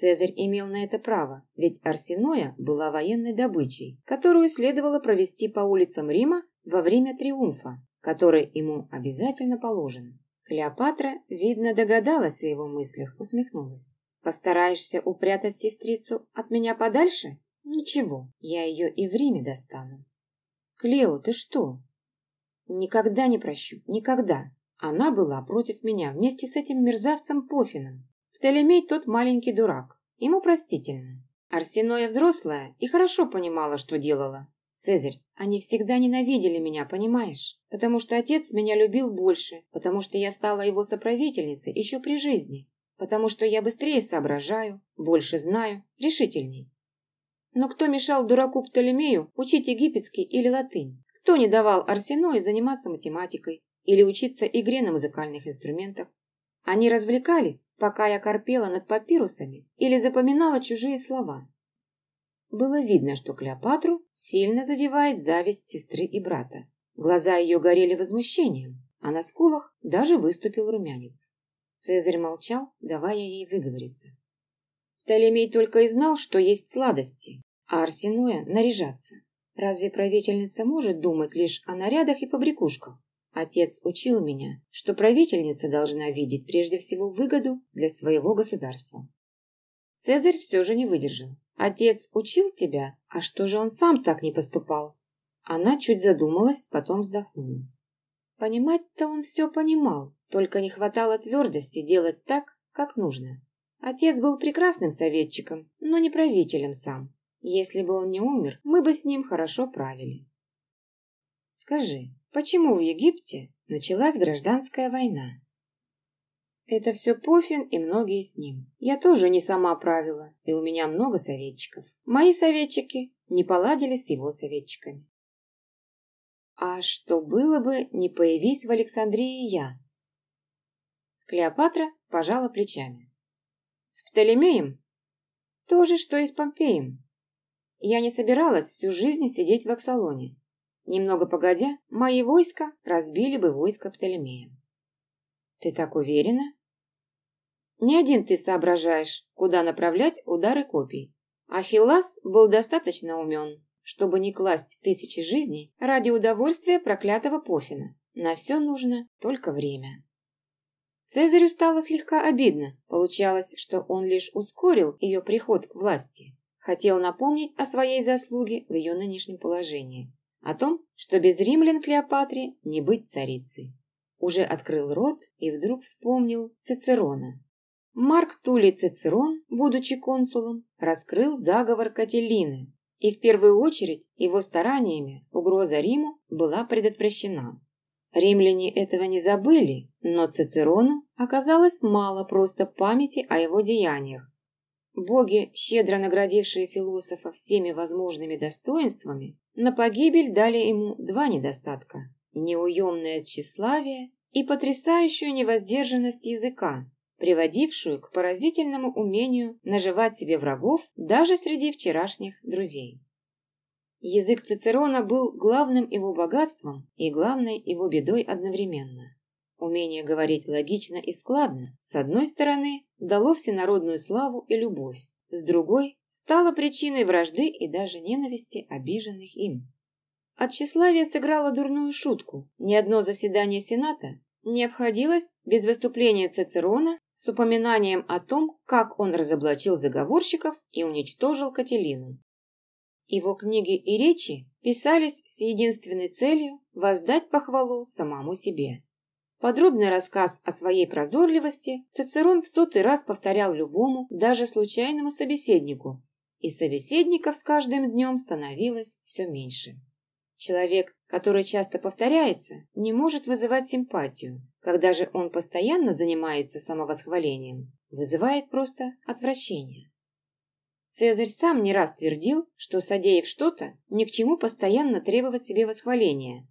Цезарь имел на это право, ведь Арсеноя была военной добычей, которую следовало провести по улицам Рима во время триумфа, который ему обязательно положен. Клеопатра, видно, догадалась о его мыслях, усмехнулась. «Постараешься упрятать сестрицу от меня подальше? Ничего, я ее и в Риме достану». «Клео, ты что?» Никогда не прощу, никогда. Она была против меня вместе с этим мерзавцем Пофином. Птолемей тот маленький дурак. Ему простительно. Арсеноя взрослая и хорошо понимала, что делала. Цезарь, они всегда ненавидели меня, понимаешь? Потому что отец меня любил больше, потому что я стала его соправительницей еще при жизни, потому что я быстрее соображаю, больше знаю, решительней. Но кто мешал дураку Птолемею учить египетский или латынь? Кто не давал Арсеной заниматься математикой или учиться игре на музыкальных инструментах? Они развлекались, пока я корпела над папирусами или запоминала чужие слова. Было видно, что Клеопатру сильно задевает зависть сестры и брата. Глаза ее горели возмущением, а на скулах даже выступил румянец. Цезарь молчал, давая ей выговориться. Птолемей только и знал, что есть сладости, а Арсеноя – наряжаться. Разве правительница может думать лишь о нарядах и побрякушках? Отец учил меня, что правительница должна видеть прежде всего выгоду для своего государства. Цезарь все же не выдержал. Отец учил тебя, а что же он сам так не поступал? Она чуть задумалась, потом вздохнула. Понимать-то он все понимал, только не хватало твердости делать так, как нужно. Отец был прекрасным советчиком, но не правителем сам. Если бы он не умер, мы бы с ним хорошо правили. Скажи, почему в Египте началась гражданская война? Это все Пофин и многие с ним. Я тоже не сама правила, и у меня много советчиков. Мои советчики не поладили с его советчиками. А что было бы, не появись в Александрии я? Клеопатра пожала плечами. С Птолемеем? То же, что и с Помпеем. Я не собиралась всю жизнь сидеть в Аксалоне. Немного погодя, мои войска разбили бы войско Птолемея. Ты так уверена? Не один ты соображаешь, куда направлять удары копий. Ахиллас был достаточно умен, чтобы не класть тысячи жизней ради удовольствия проклятого Пофина. На все нужно только время. Цезарю стало слегка обидно. Получалось, что он лишь ускорил ее приход к власти хотел напомнить о своей заслуге в ее нынешнем положении, о том, что без римлян Клеопатре не быть царицей. Уже открыл рот и вдруг вспомнил Цицерона. Марк Тулий Цицерон, будучи консулом, раскрыл заговор Кателины, и в первую очередь его стараниями угроза Риму была предотвращена. Римляне этого не забыли, но Цицерону оказалось мало просто памяти о его деяниях, Боги, щедро наградившие философа всеми возможными достоинствами, на погибель дали ему два недостатка – неуемное тщеславие и потрясающую невоздержанность языка, приводившую к поразительному умению наживать себе врагов даже среди вчерашних друзей. Язык Цицерона был главным его богатством и главной его бедой одновременно. Умение говорить логично и складно, с одной стороны, дало всенародную славу и любовь, с другой, стало причиной вражды и даже ненависти обиженных им. От тщеславия сыграло дурную шутку. Ни одно заседание Сената не обходилось без выступления Цицерона с упоминанием о том, как он разоблачил заговорщиков и уничтожил Кателину. Его книги и речи писались с единственной целью воздать похвалу самому себе. Подробный рассказ о своей прозорливости Цицерон в сотый раз повторял любому, даже случайному собеседнику, и собеседников с каждым днем становилось все меньше. Человек, который часто повторяется, не может вызывать симпатию. Когда же он постоянно занимается самовосхвалением, вызывает просто отвращение. Цезарь сам не раз твердил, что, содеяв что-то, ни к чему постоянно требовать себе восхваления.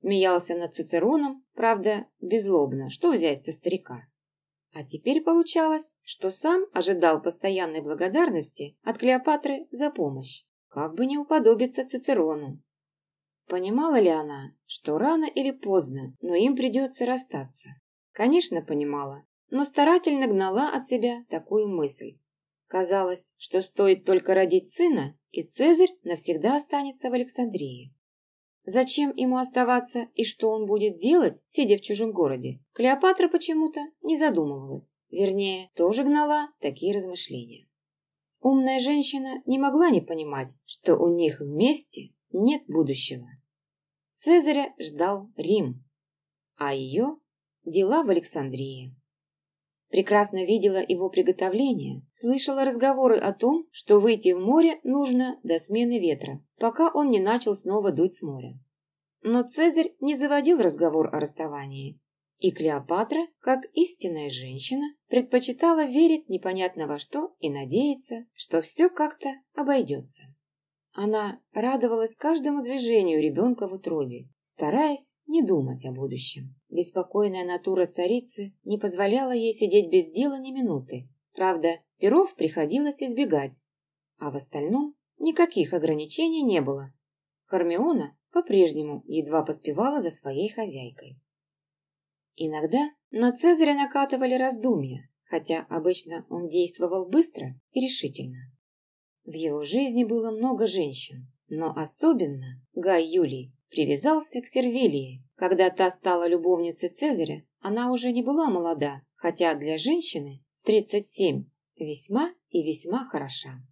Смеялся над Цицероном, правда, беззлобно, что взять со старика. А теперь получалось, что сам ожидал постоянной благодарности от Клеопатры за помощь, как бы не уподобиться Цицерону. Понимала ли она, что рано или поздно, но им придется расстаться? Конечно, понимала, но старательно гнала от себя такую мысль. Казалось, что стоит только родить сына, и Цезарь навсегда останется в Александрии. Зачем ему оставаться и что он будет делать, сидя в чужом городе, Клеопатра почему-то не задумывалась. Вернее, тоже гнала такие размышления. Умная женщина не могла не понимать, что у них вместе нет будущего. Цезаря ждал Рим, а ее – дела в Александрии. Прекрасно видела его приготовление, слышала разговоры о том, что выйти в море нужно до смены ветра, пока он не начал снова дуть с моря. Но Цезарь не заводил разговор о расставании, и Клеопатра, как истинная женщина, предпочитала верить непонятно во что и надеяться, что все как-то обойдется. Она радовалась каждому движению ребенка в утробе, стараясь не думать о будущем. Беспокойная натура царицы не позволяла ей сидеть без дела ни минуты. Правда, перов приходилось избегать, а в остальном никаких ограничений не было. Хармиона по-прежнему едва поспевала за своей хозяйкой. Иногда на Цезаря накатывали раздумья, хотя обычно он действовал быстро и решительно. В его жизни было много женщин, но особенно Гай Юлий привязался к Сервилии. Когда та стала любовницей Цезаря, она уже не была молода, хотя для женщины в 37 весьма и весьма хороша.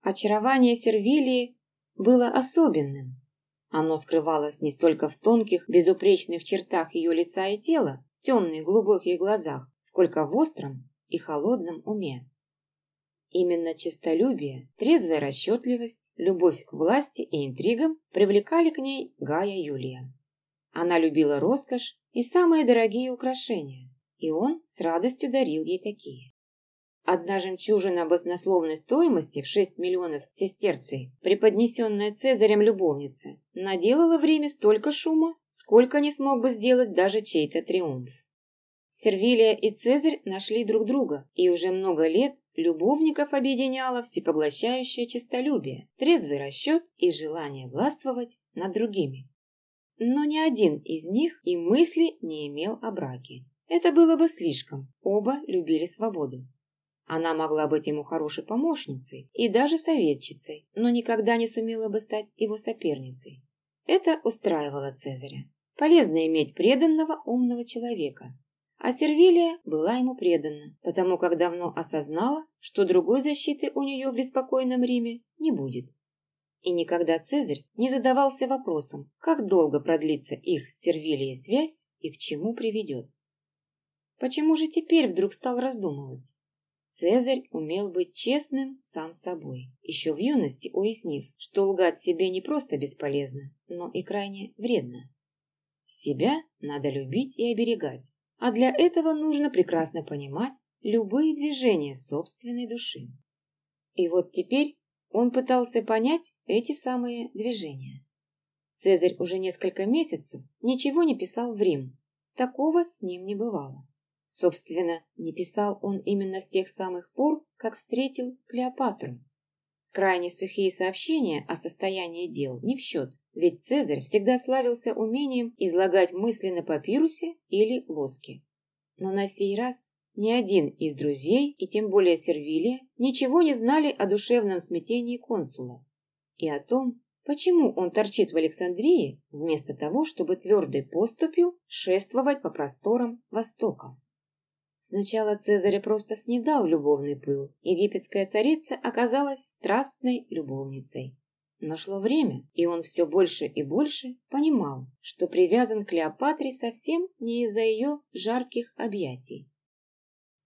Очарование Сервилии было особенным. Оно скрывалось не столько в тонких, безупречных чертах ее лица и тела, в темных глубоких глазах, сколько в остром и холодном уме. Именно честолюбие, трезвая расчетливость, любовь к власти и интригам привлекали к ней Гая Юлия. Она любила роскошь и самые дорогие украшения, и он с радостью дарил ей такие. Одна жемчужина баснословной стоимости в 6 миллионов сестерций, преподнесенная Цезарем любовнице, наделала в Риме столько шума, сколько не смог бы сделать даже чей-то триумф. Сервилия и Цезарь нашли друг друга, и уже много лет Любовников объединяло всепоглощающее честолюбие, трезвый расчет и желание властвовать над другими. Но ни один из них и мысли не имел о браке. Это было бы слишком, оба любили свободу. Она могла быть ему хорошей помощницей и даже советчицей, но никогда не сумела бы стать его соперницей. Это устраивало Цезаря. Полезно иметь преданного умного человека, а Сервилия была ему предана, потому как давно осознала, что другой защиты у нее в беспокойном Риме не будет. И никогда Цезарь не задавался вопросом, как долго продлится их с Сервилией связь и к чему приведет. Почему же теперь вдруг стал раздумывать? Цезарь умел быть честным сам собой, еще в юности уяснив, что лгать себе не просто бесполезно, но и крайне вредно. Себя надо любить и оберегать, а для этого нужно прекрасно понимать любые движения собственной души. И вот теперь он пытался понять эти самые движения. Цезарь уже несколько месяцев ничего не писал в Рим. Такого с ним не бывало. Собственно, не писал он именно с тех самых пор, как встретил Клеопатру. Крайне сухие сообщения о состоянии дел не в счет, ведь Цезарь всегда славился умением излагать мысли на папирусе или воске. Но на сей раз ни один из друзей, и тем более Сервилия, ничего не знали о душевном смятении консула и о том, почему он торчит в Александрии вместо того, чтобы твердой поступью шествовать по просторам Востока. Сначала Цезаря просто снедал любовный пыл. Египетская царица оказалась страстной любовницей. Но шло время, и он все больше и больше понимал, что привязан к Клеопатре совсем не из-за ее жарких объятий.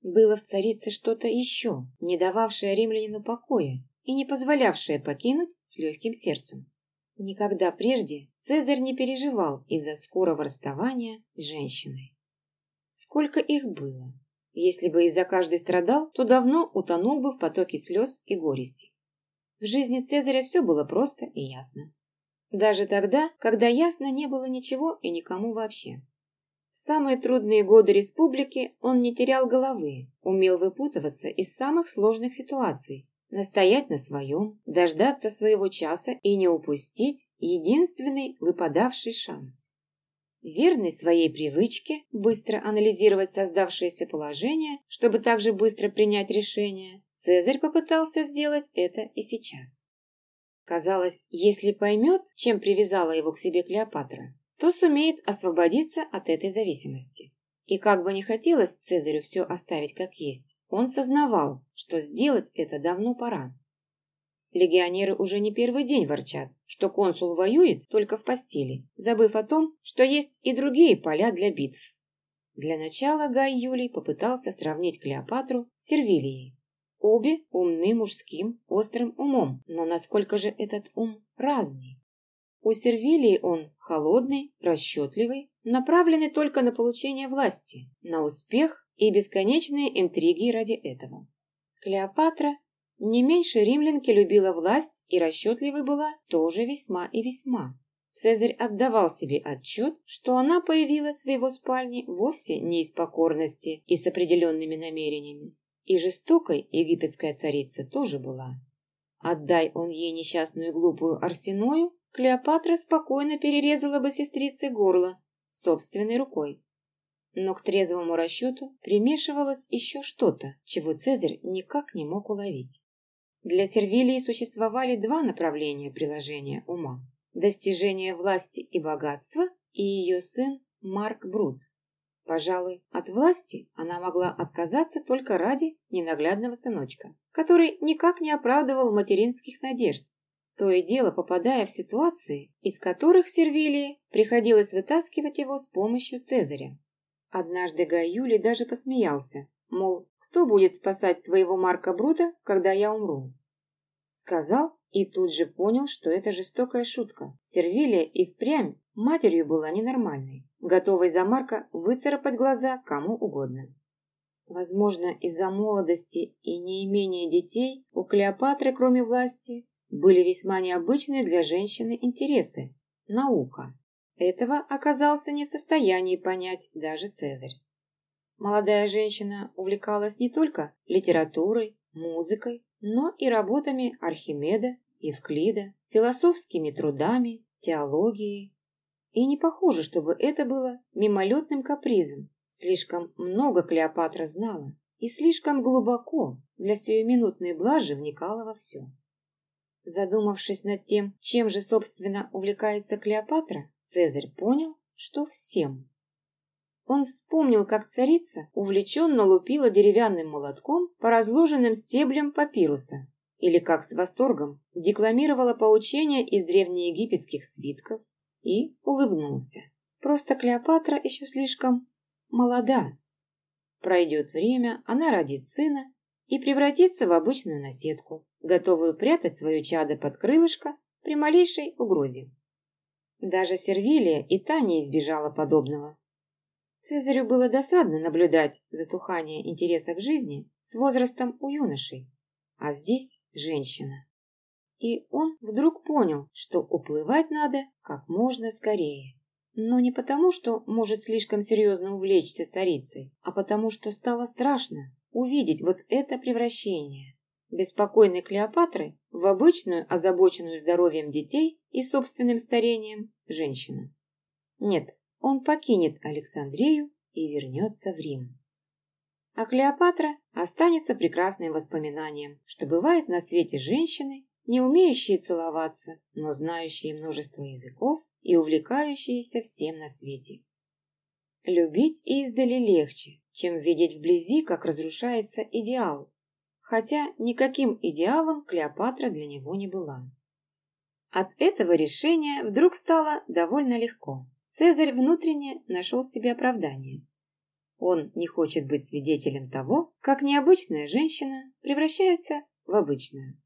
Было в царице что-то еще, не дававшее римлянину покоя и не позволявшее покинуть с легким сердцем. Никогда прежде Цезарь не переживал из-за скорого расставания с женщиной. Сколько их было? Если бы из-за каждой страдал, то давно утонул бы в потоке слез и горести. В жизни Цезаря все было просто и ясно. Даже тогда, когда ясно не было ничего и никому вообще. В самые трудные годы республики он не терял головы, умел выпутываться из самых сложных ситуаций, настоять на своем, дождаться своего часа и не упустить единственный выпадавший шанс. Верный своей привычке быстро анализировать создавшееся положение, чтобы также быстро принять решение, Цезарь попытался сделать это и сейчас. Казалось, если поймет, чем привязала его к себе Клеопатра, то сумеет освободиться от этой зависимости. И как бы не хотелось Цезарю все оставить как есть, он сознавал, что сделать это давно пора. Легионеры уже не первый день ворчат, что консул воюет только в постели, забыв о том, что есть и другие поля для битв. Для начала Гай Юлий попытался сравнить Клеопатру с Сервилией. Обе умны мужским, острым умом, но насколько же этот ум разный? У Сервилии он холодный, расчетливый, направленный только на получение власти, на успех и бесконечные интриги ради этого. Клеопатра не меньше римлянки любила власть и расчетливой была тоже весьма и весьма. Цезарь отдавал себе отчет, что она появилась в его спальне вовсе не из покорности и с определенными намерениями, и жестокой египетская царица тоже была. Отдай он ей несчастную глупую Арсеною, Клеопатра спокойно перерезала бы сестрице горло собственной рукой. Но к трезвому расчету примешивалось еще что-то, чего Цезарь никак не мог уловить. Для Сервилии существовали два направления приложения ума – достижение власти и богатства и ее сын Марк Брут. Пожалуй, от власти она могла отказаться только ради ненаглядного сыночка, который никак не оправдывал материнских надежд, то и дело попадая в ситуации, из которых Сервилии приходилось вытаскивать его с помощью Цезаря. Однажды Гаюли даже посмеялся, мол, кто будет спасать твоего Марка Брута, когда я умру? Сказал и тут же понял, что это жестокая шутка. Сервилия и впрямь матерью была ненормальной готовый за Марка выцарапать глаза кому угодно. Возможно, из-за молодости и неимения детей у Клеопатры, кроме власти, были весьма необычные для женщины интересы – наука. Этого оказался не в состоянии понять даже Цезарь. Молодая женщина увлекалась не только литературой, музыкой, но и работами Архимеда, Евклида, философскими трудами, теологией, и не похоже, чтобы это было мимолетным капризом. Слишком много Клеопатра знала и слишком глубоко для сиюминутной блажи вникала во все. Задумавшись над тем, чем же, собственно, увлекается Клеопатра, Цезарь понял, что всем. Он вспомнил, как царица увлеченно лупила деревянным молотком по разложенным стеблям папируса, или как с восторгом декламировала поучения из древнеегипетских свитков, и улыбнулся. Просто Клеопатра еще слишком молода. Пройдет время, она родит сына и превратится в обычную наседку, готовую прятать свое чадо под крылышко при малейшей угрозе. Даже Сервилия и та избежала подобного. Цезарю было досадно наблюдать затухание интереса к жизни с возрастом у юношей, а здесь женщина и он вдруг понял, что уплывать надо как можно скорее. Но не потому, что может слишком серьезно увлечься царицей, а потому, что стало страшно увидеть вот это превращение. Беспокойной Клеопатры в обычную, озабоченную здоровьем детей и собственным старением, женщину. Нет, он покинет Александрию и вернется в Рим. А Клеопатра останется прекрасным воспоминанием, что бывает на свете женщины, не умеющие целоваться, но знающие множество языков и увлекающиеся всем на свете. Любить издали легче, чем видеть вблизи, как разрушается идеал, хотя никаким идеалом Клеопатра для него не была. От этого решения вдруг стало довольно легко. Цезарь внутренне нашел себе оправдание. Он не хочет быть свидетелем того, как необычная женщина превращается в обычную.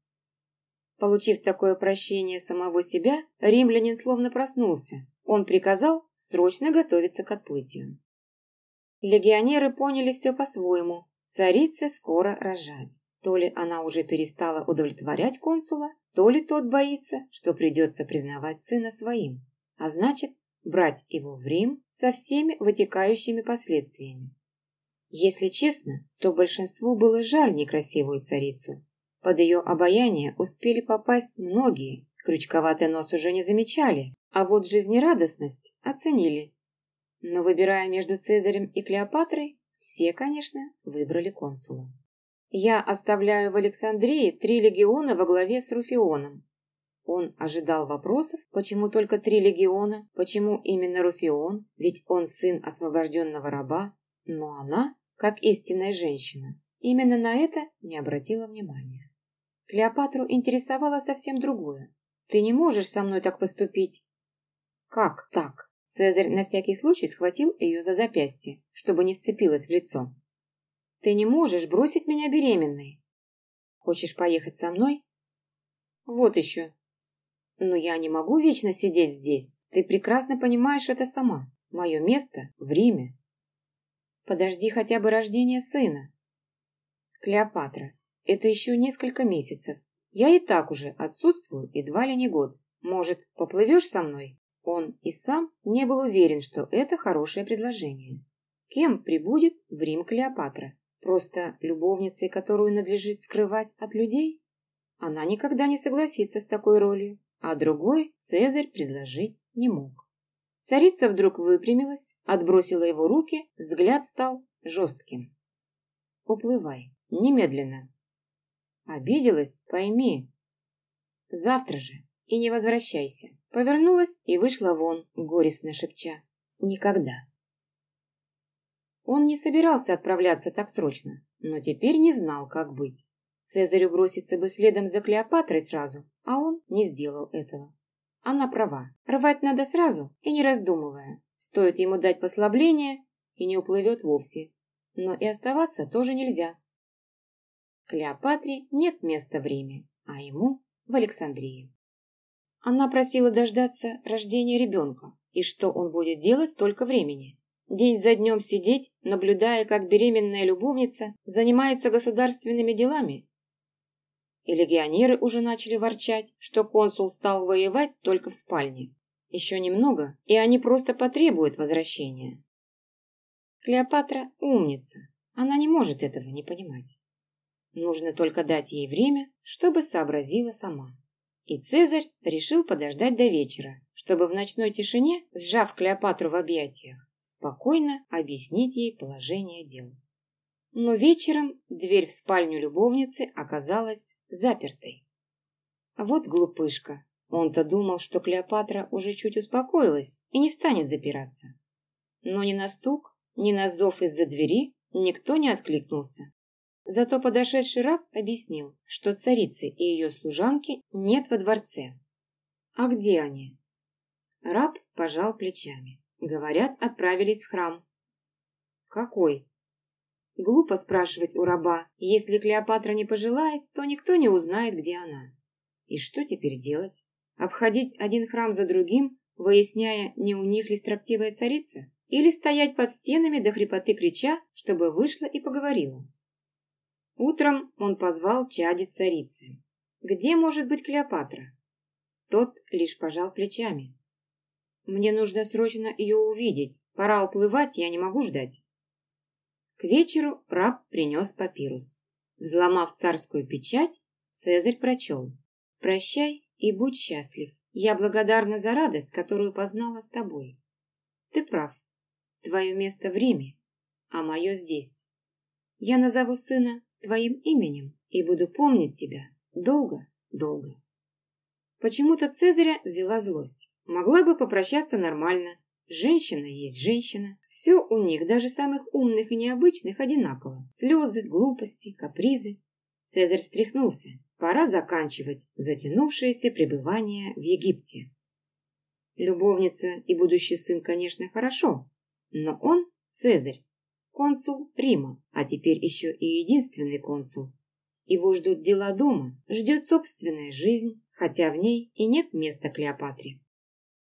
Получив такое прощение самого себя, римлянин словно проснулся. Он приказал срочно готовиться к отплытию. Легионеры поняли все по-своему. Царице скоро рожать. То ли она уже перестала удовлетворять консула, то ли тот боится, что придется признавать сына своим, а значит, брать его в Рим со всеми вытекающими последствиями. Если честно, то большинству было жаль некрасивую царицу. Под ее обаяние успели попасть многие, крючковатый нос уже не замечали, а вот жизнерадостность оценили. Но выбирая между Цезарем и Клеопатрой, все, конечно, выбрали консула. Я оставляю в Александрии три легиона во главе с Руфионом. Он ожидал вопросов, почему только три легиона, почему именно Руфион, ведь он сын освобожденного раба, но она, как истинная женщина, именно на это не обратила внимания. Клеопатру интересовало совсем другое. «Ты не можешь со мной так поступить». «Как так?» Цезарь на всякий случай схватил ее за запястье, чтобы не вцепилась в лицо. «Ты не можешь бросить меня беременной. Хочешь поехать со мной?» «Вот еще. Но я не могу вечно сидеть здесь. Ты прекрасно понимаешь это сама. Мое место в Риме. Подожди хотя бы рождения сына. Клеопатра, это еще несколько месяцев. Я и так уже отсутствую едва ли не год. Может, поплывешь со мной? Он и сам не был уверен, что это хорошее предложение. Кем прибудет в Рим Клеопатра? Просто любовницей, которую надлежит скрывать от людей? Она никогда не согласится с такой ролью, а другой Цезарь предложить не мог. Царица вдруг выпрямилась, отбросила его руки, взгляд стал жестким. «Уплывай, немедленно». «Обиделась? Пойми». «Завтра же, и не возвращайся». Повернулась и вышла вон, горестно шепча. «Никогда». Он не собирался отправляться так срочно, но теперь не знал, как быть. Цезарю броситься бы следом за Клеопатрой сразу, а он не сделал этого. Она права. Рвать надо сразу и не раздумывая. Стоит ему дать послабление, и не уплывет вовсе. Но и оставаться тоже нельзя. Клеопатре нет места в Риме, а ему в Александрии. Она просила дождаться рождения ребенка, и что он будет делать столько времени. День за днем сидеть, наблюдая, как беременная любовница занимается государственными делами и легионеры уже начали ворчать, что консул стал воевать только в спальне. Еще немного, и они просто потребуют возвращения. Клеопатра умница, она не может этого не понимать. Нужно только дать ей время, чтобы сообразила сама. И Цезарь решил подождать до вечера, чтобы в ночной тишине, сжав Клеопатру в объятиях, спокойно объяснить ей положение дел. Но вечером дверь в спальню любовницы оказалась запертой. Вот глупышка. Он-то думал, что Клеопатра уже чуть успокоилась и не станет запираться. Но ни на стук, ни на зов из-за двери никто не откликнулся. Зато подошедший раб объяснил, что царицы и ее служанки нет во дворце. А где они? Раб пожал плечами. Говорят, отправились в храм. Какой? Глупо спрашивать у раба. Если Клеопатра не пожелает, то никто не узнает, где она. И что теперь делать? Обходить один храм за другим, выясняя, не у них ли строптивая царица? Или стоять под стенами до хрипоты крича, чтобы вышла и поговорила? Утром он позвал чади царицы. Где может быть Клеопатра? Тот лишь пожал плечами. Мне нужно срочно ее увидеть. Пора уплывать, я не могу ждать. К вечеру раб принес папирус. Взломав царскую печать, Цезарь прочел. «Прощай и будь счастлив. Я благодарна за радость, которую познала с тобой. Ты прав. Твое место в Риме, а мое здесь. Я назову сына твоим именем и буду помнить тебя долго-долго». Почему-то Цезаря взяла злость. Могла бы попрощаться нормально, Женщина есть женщина. Все у них, даже самых умных и необычных, одинаково. Слезы, глупости, капризы. Цезарь встряхнулся. Пора заканчивать затянувшееся пребывание в Египте. Любовница и будущий сын, конечно, хорошо, но он Цезарь, консул Рима, а теперь еще и единственный консул. Его ждут дела дома, ждет собственная жизнь, хотя в ней и нет места Клеопатре.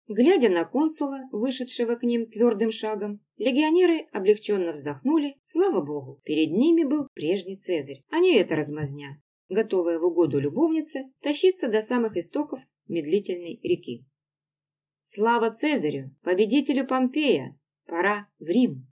Глядя на консула, вышедшего к ним твердым шагом, легионеры облегченно вздохнули, слава богу, перед ними был прежний Цезарь, а не эта размазня, готовая в угоду любовнице тащиться до самых истоков медлительной реки. Слава Цезарю, победителю Помпея! Пора в Рим!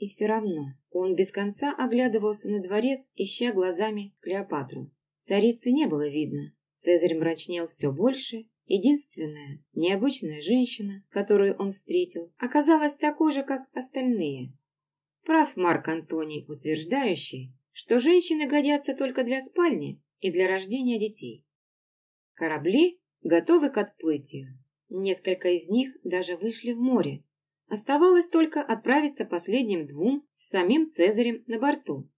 И все равно он без конца оглядывался на дворец, ища глазами Клеопатру. Царицы не было видно. Цезарь мрачнел все больше. Единственная, необычная женщина, которую он встретил, оказалась такой же, как остальные. Прав Марк Антоний, утверждающий, что женщины годятся только для спальни и для рождения детей. Корабли готовы к отплытию. Несколько из них даже вышли в море. Оставалось только отправиться последним двум с самим Цезарем на борту.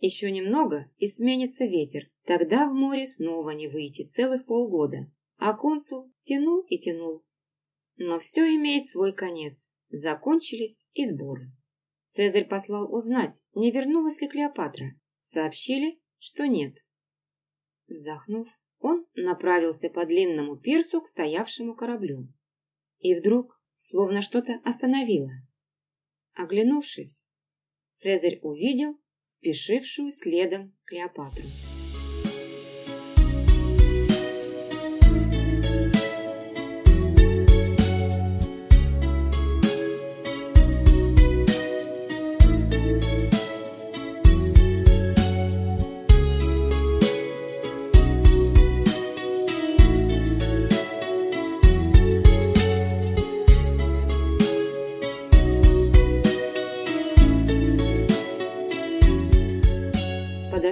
Еще немного и сменится ветер. Тогда в море снова не выйти целых полгода. А консул тянул и тянул. Но все имеет свой конец. Закончились и сборы. Цезарь послал узнать, не вернулась ли Клеопатра. Сообщили, что нет. Вздохнув, он направился по длинному пирсу к стоявшему кораблю. И вдруг, словно что-то остановило. Оглянувшись, Цезарь увидел спешившую следом Клеопатру.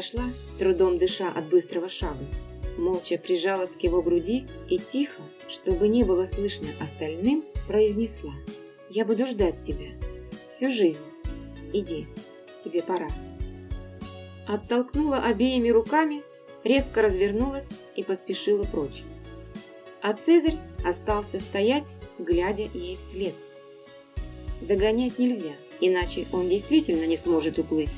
Подошла, трудом дыша от быстрого шага, молча прижалась к его груди и тихо, чтобы не было слышно остальным, произнесла «Я буду ждать тебя всю жизнь. Иди, тебе пора». Оттолкнула обеими руками, резко развернулась и поспешила прочь. А Цезарь остался стоять, глядя ей вслед. Догонять нельзя, иначе он действительно не сможет уплыть.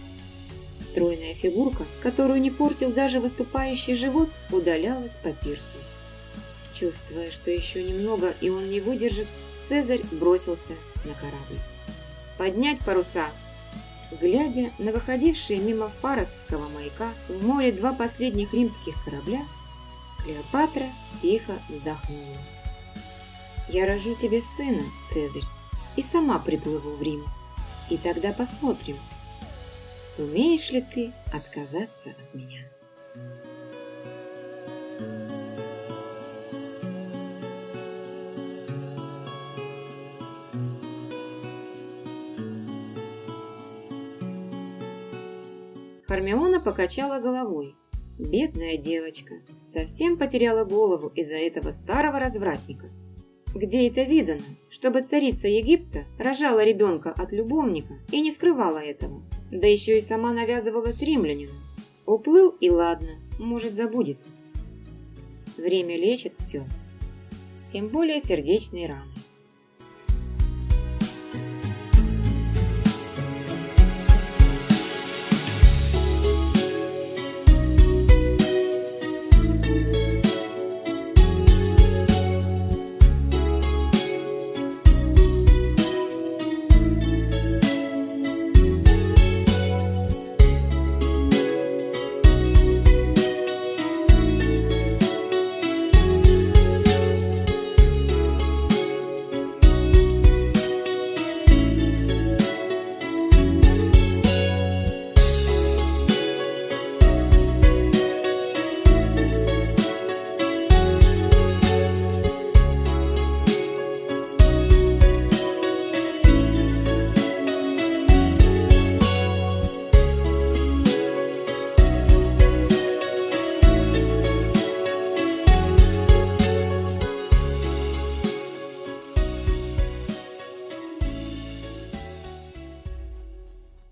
Стройная фигурка, которую не портил даже выступающий живот, удалялась по пирсу. Чувствуя, что еще немного и он не выдержит, Цезарь бросился на корабль. «Поднять паруса!» Глядя на выходившие мимо Фаросского маяка в море два последних римских корабля, Клеопатра тихо вздохнула. «Я рожу тебе сына, Цезарь, и сама приплыву в Рим. И тогда посмотрим, Сумеешь ли ты отказаться от меня? Хармиона покачала головой. Бедная девочка, совсем потеряла голову из-за этого старого развратника. Где это видано, чтобы царица Египта рожала ребенка от любовника и не скрывала этого? Да еще и сама навязывала с римлянином. Уплыл и ладно, может забудет. Время лечит все. Тем более сердечные раны.